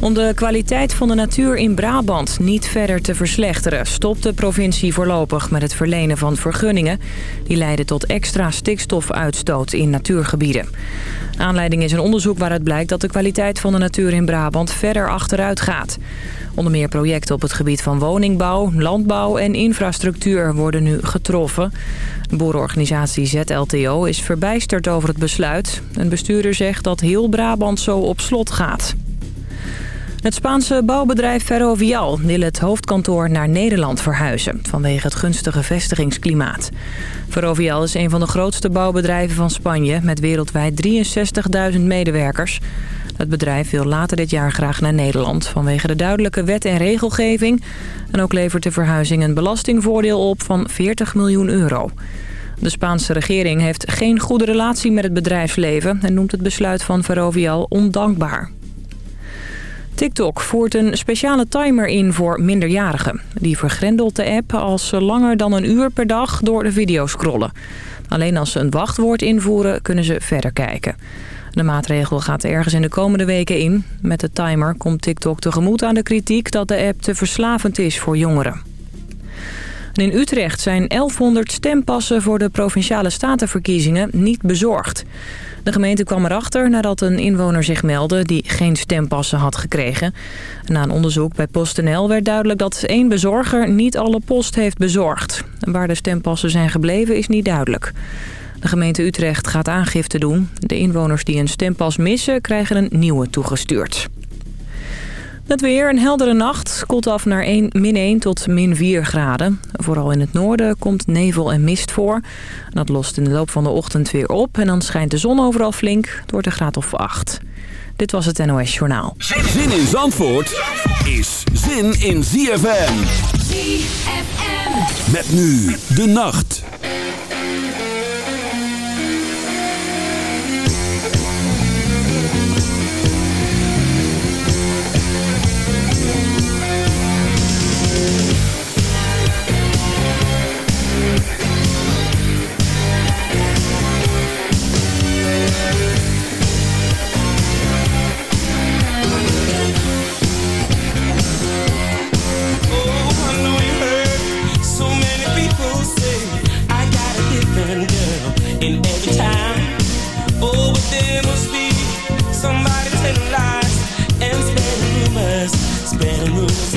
Om de kwaliteit van de natuur in Brabant niet verder te verslechteren... stopt de provincie voorlopig met het verlenen van vergunningen... die leiden tot extra stikstofuitstoot in natuurgebieden. Aanleiding is een onderzoek waaruit blijkt dat de kwaliteit van de natuur in Brabant verder achteruit gaat. Onder meer projecten op het gebied van woningbouw, landbouw en infrastructuur worden nu getroffen. De boerenorganisatie ZLTO is verbijsterd over het besluit. Een bestuurder zegt dat heel Brabant zo op slot gaat. Het Spaanse bouwbedrijf Ferrovial wil het hoofdkantoor naar Nederland verhuizen... vanwege het gunstige vestigingsklimaat. Ferrovial is een van de grootste bouwbedrijven van Spanje... met wereldwijd 63.000 medewerkers. Het bedrijf wil later dit jaar graag naar Nederland... vanwege de duidelijke wet en regelgeving. En ook levert de verhuizing een belastingvoordeel op van 40 miljoen euro. De Spaanse regering heeft geen goede relatie met het bedrijfsleven... en noemt het besluit van Ferrovial ondankbaar. TikTok voert een speciale timer in voor minderjarigen. Die vergrendelt de app als ze langer dan een uur per dag door de video scrollen. Alleen als ze een wachtwoord invoeren kunnen ze verder kijken. De maatregel gaat ergens in de komende weken in. Met de timer komt TikTok tegemoet aan de kritiek dat de app te verslavend is voor jongeren. In Utrecht zijn 1100 stempassen voor de Provinciale Statenverkiezingen niet bezorgd. De gemeente kwam erachter nadat een inwoner zich meldde die geen stempassen had gekregen. Na een onderzoek bij PostNL werd duidelijk dat één bezorger niet alle post heeft bezorgd. Waar de stempassen zijn gebleven is niet duidelijk. De gemeente Utrecht gaat aangifte doen. De inwoners die een stempas missen krijgen een nieuwe toegestuurd. Het weer, een heldere nacht, koelt af naar 1, min 1 tot min 4 graden. Vooral in het noorden komt nevel en mist voor. Dat lost in de loop van de ochtend weer op en dan schijnt de zon overal flink. door de graad of 8. Dit was het NOS Journaal. Zin in Zandvoort is zin in ZFM. ZFM. Met nu de nacht. Singing tonight.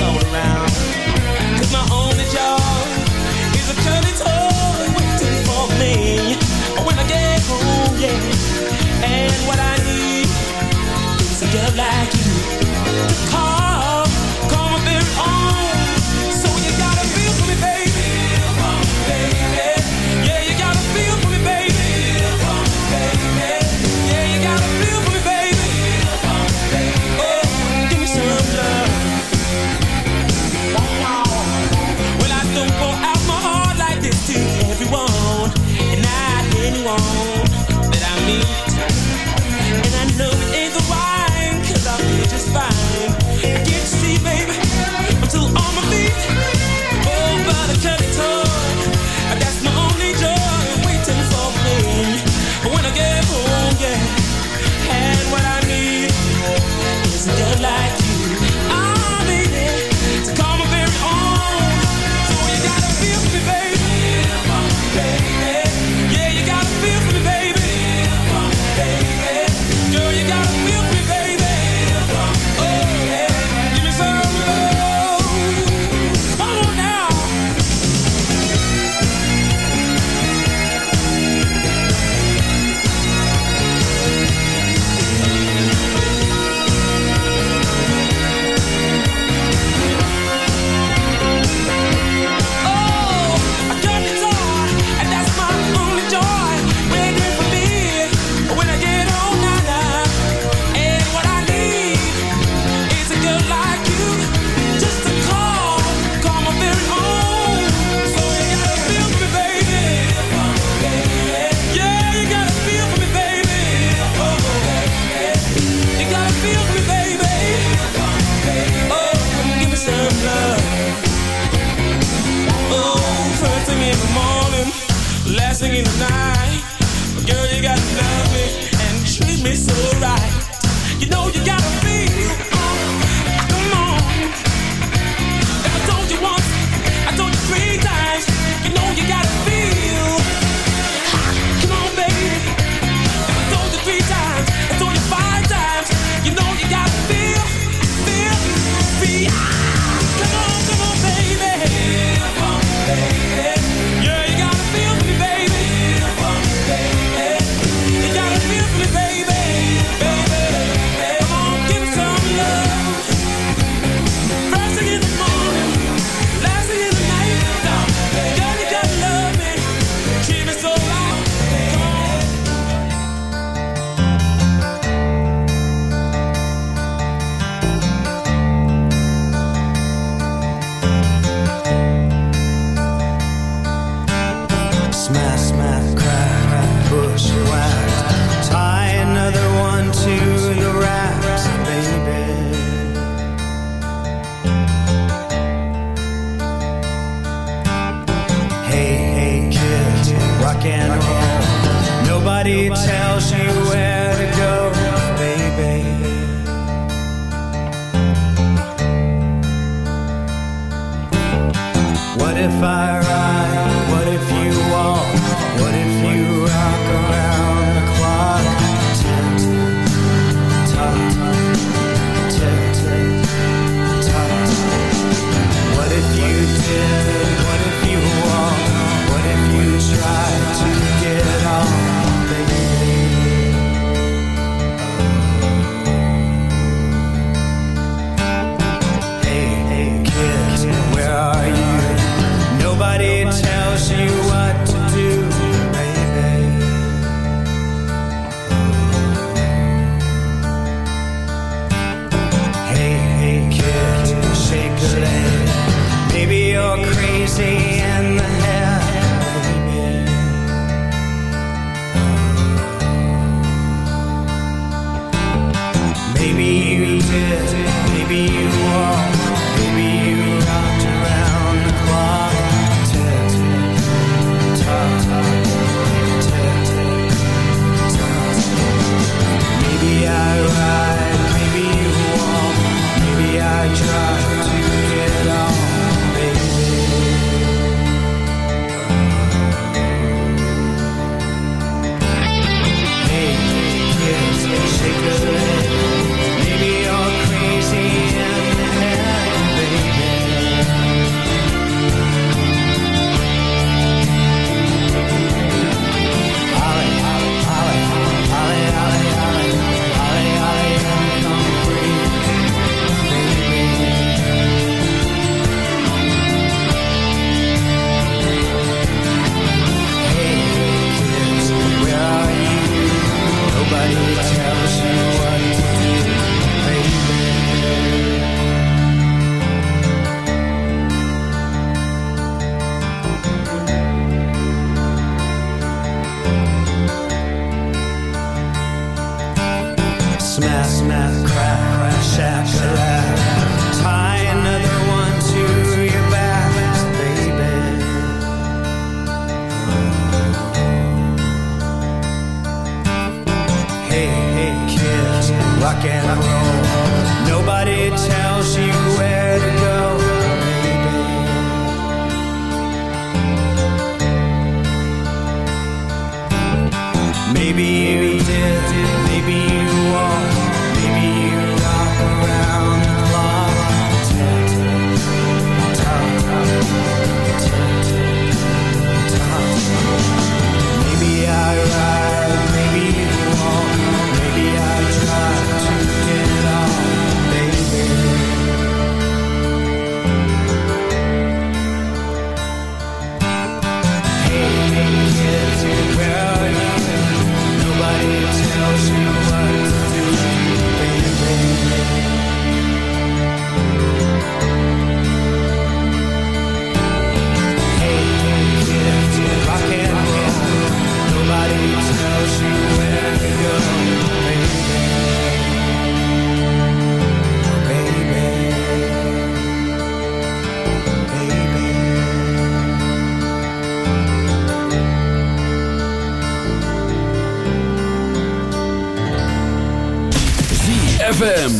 ZFM.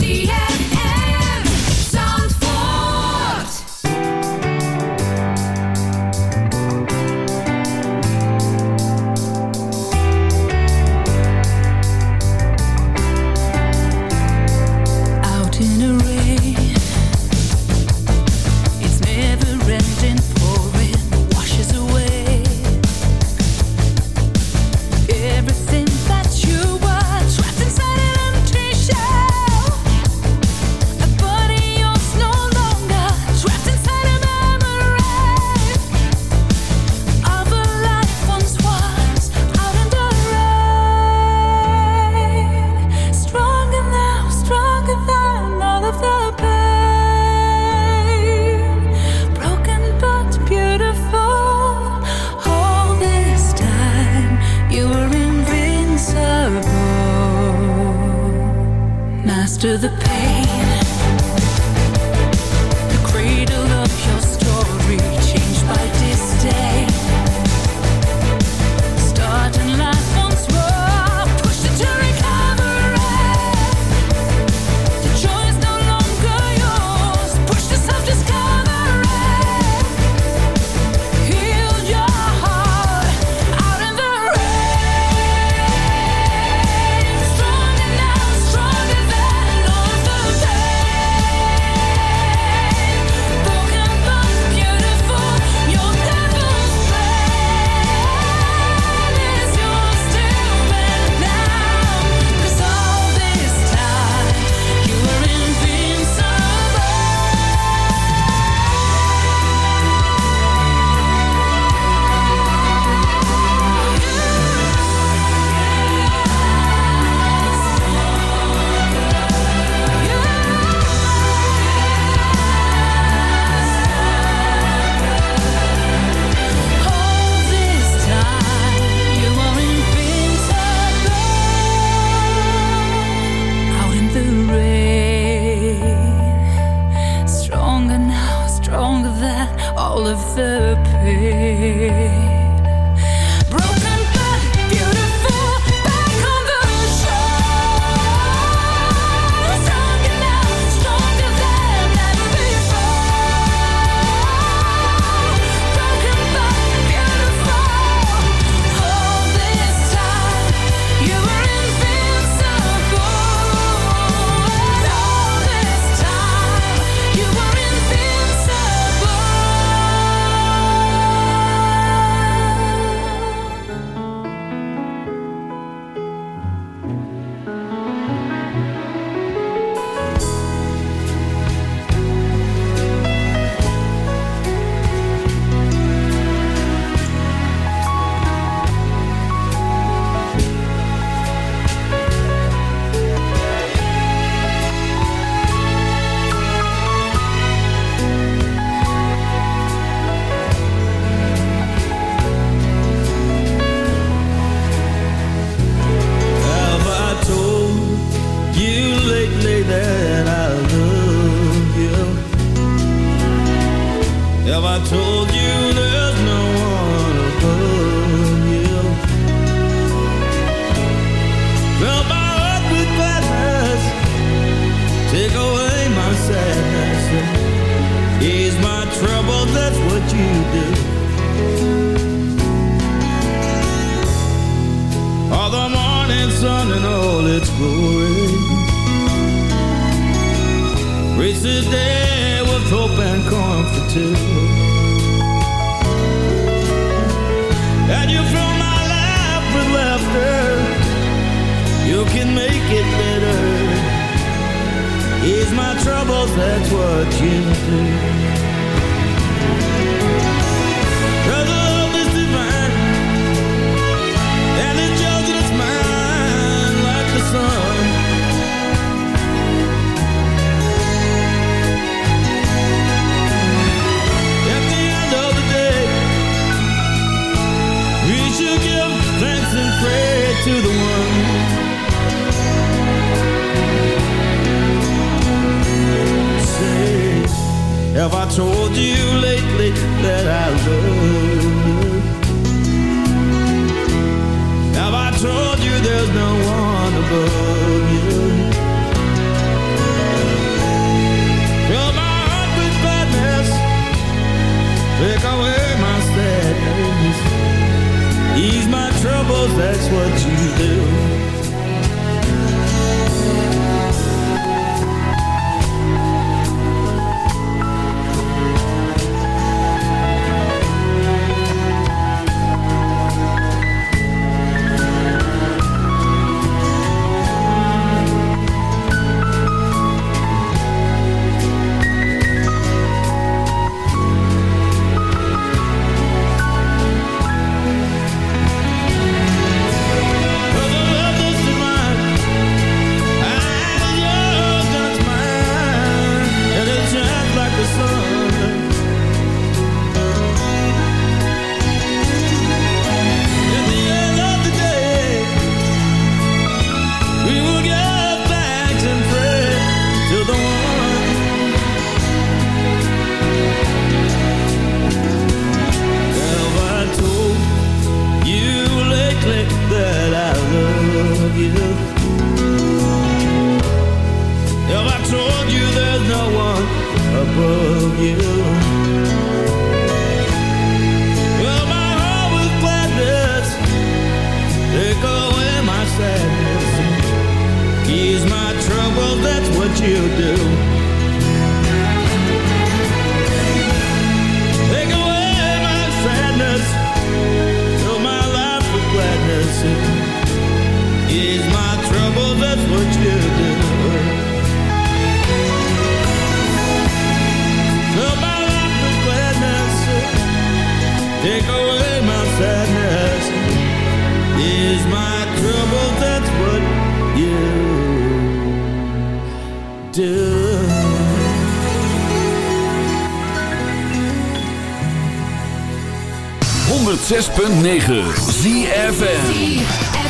106.9 ZFN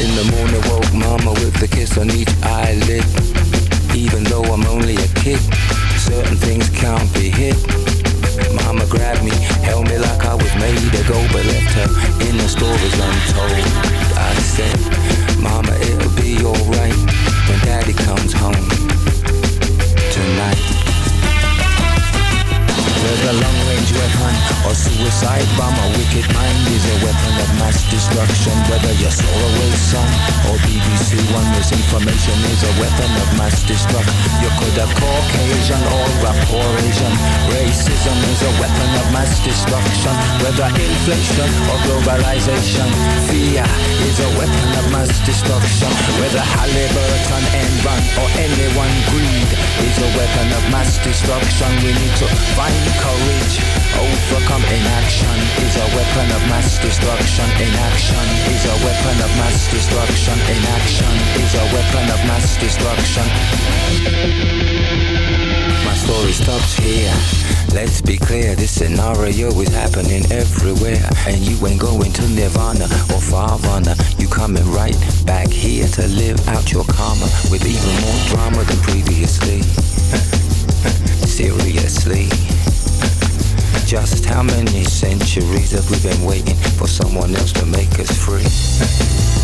In the morning woke mama with a kiss on each eyelid. Even though I'm only a kid Certain things can't be hid. Mama grabbed me, held me like I was made to go But left her in the stories untold. I said, mama it'll be alright When daddy comes home Tonight. Whether long-range weapon or suicide bomber, wicked mind is a weapon of mass destruction. Whether you're so Everyone misinformation is a weapon of mass destruction. You could have Caucasian or a poor Asian. Racism is a weapon of mass destruction. Whether inflation or globalization, fear is a weapon of mass destruction. Whether Halliburton, Enron or anyone, greed is a weapon of mass destruction. We need to find courage, overcome inaction is a weapon of mass destruction. Inaction is a weapon of mass destruction. Inaction is a weapon of mass destruction. My story stops here. Let's be clear, this scenario is happening everywhere. And you ain't going to Nirvana or Farvana. You coming right back here to live out your karma with even more drama than previously. Seriously. Just how many centuries have we been waiting for someone else to make us free?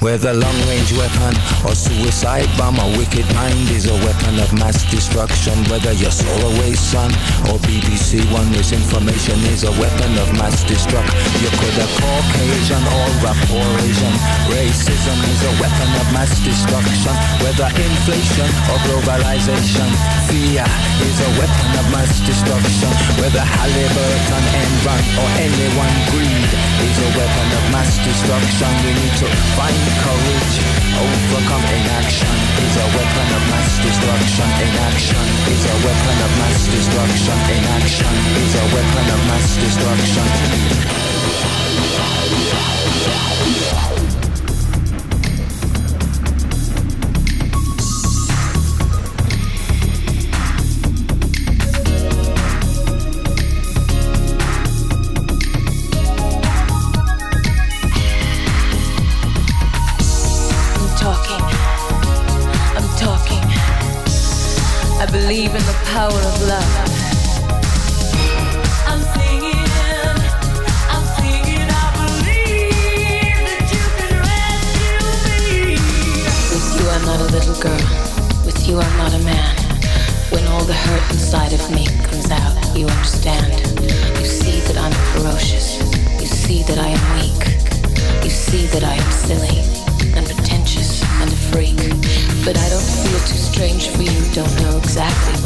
Whether long-range weapon or suicide bomb A wicked mind is a weapon of mass destruction. Whether you're Solaway Sun or BBC One Misinformation is a weapon of mass destruction You could a Caucasian or a Asian Racism is a weapon of mass destruction. Whether inflation or globalization Fear is a weapon of mass destruction. Whether Halliburton, Enron or anyone Greed is a weapon of mass destruction we need to find courage. Overcome inaction is a weapon of mass destruction. Inaction is a weapon of mass destruction. Inaction is a weapon of mass destruction. power of love. I'm not a little girl. With you, I'm not a man. When all the hurt inside of me comes out, you understand. You see that I'm ferocious. You see that I am weak. You see that I am silly and pretentious and a freak. But I don't feel too strange for you. Don't know exactly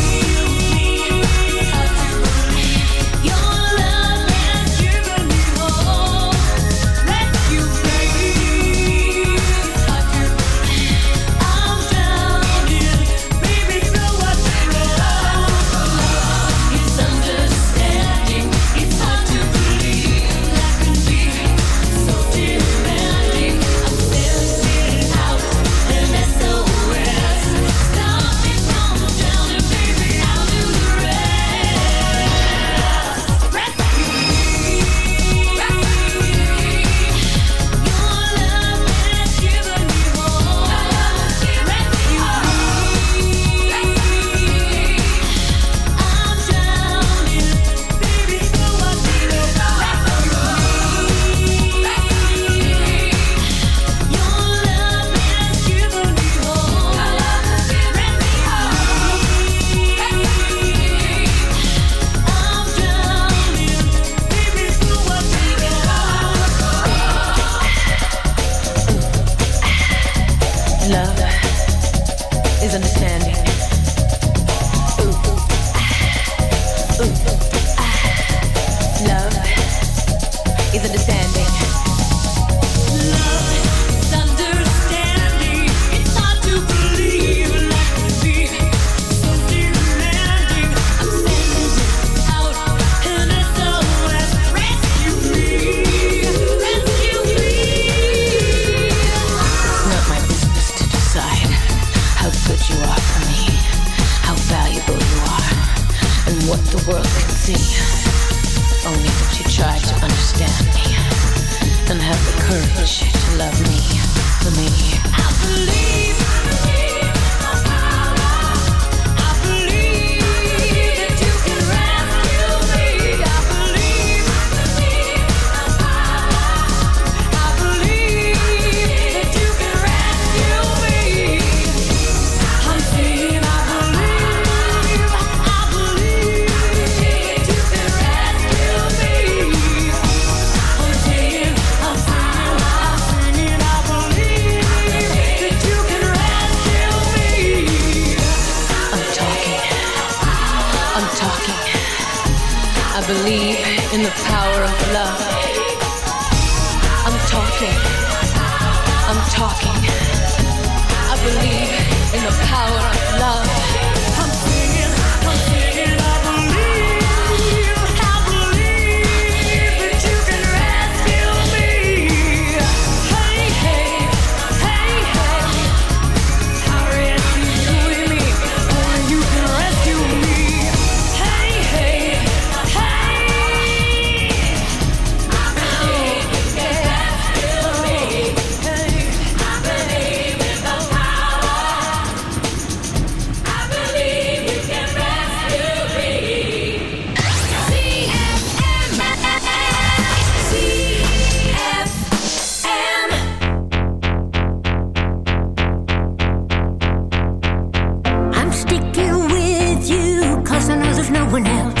no one else.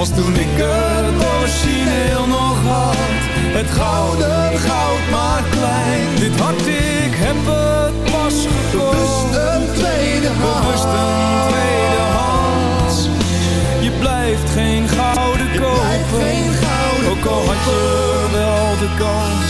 Als toen ik het origineel nog had, het gouden goud maar klein. Dit hart, ik heb het pas gekocht. Bewust een tweede hand. Bewust een tweede hand. Je blijft geen gouden kopen. Ook al had je wel de kans.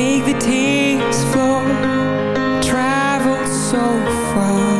make the tears flow. Travel so far.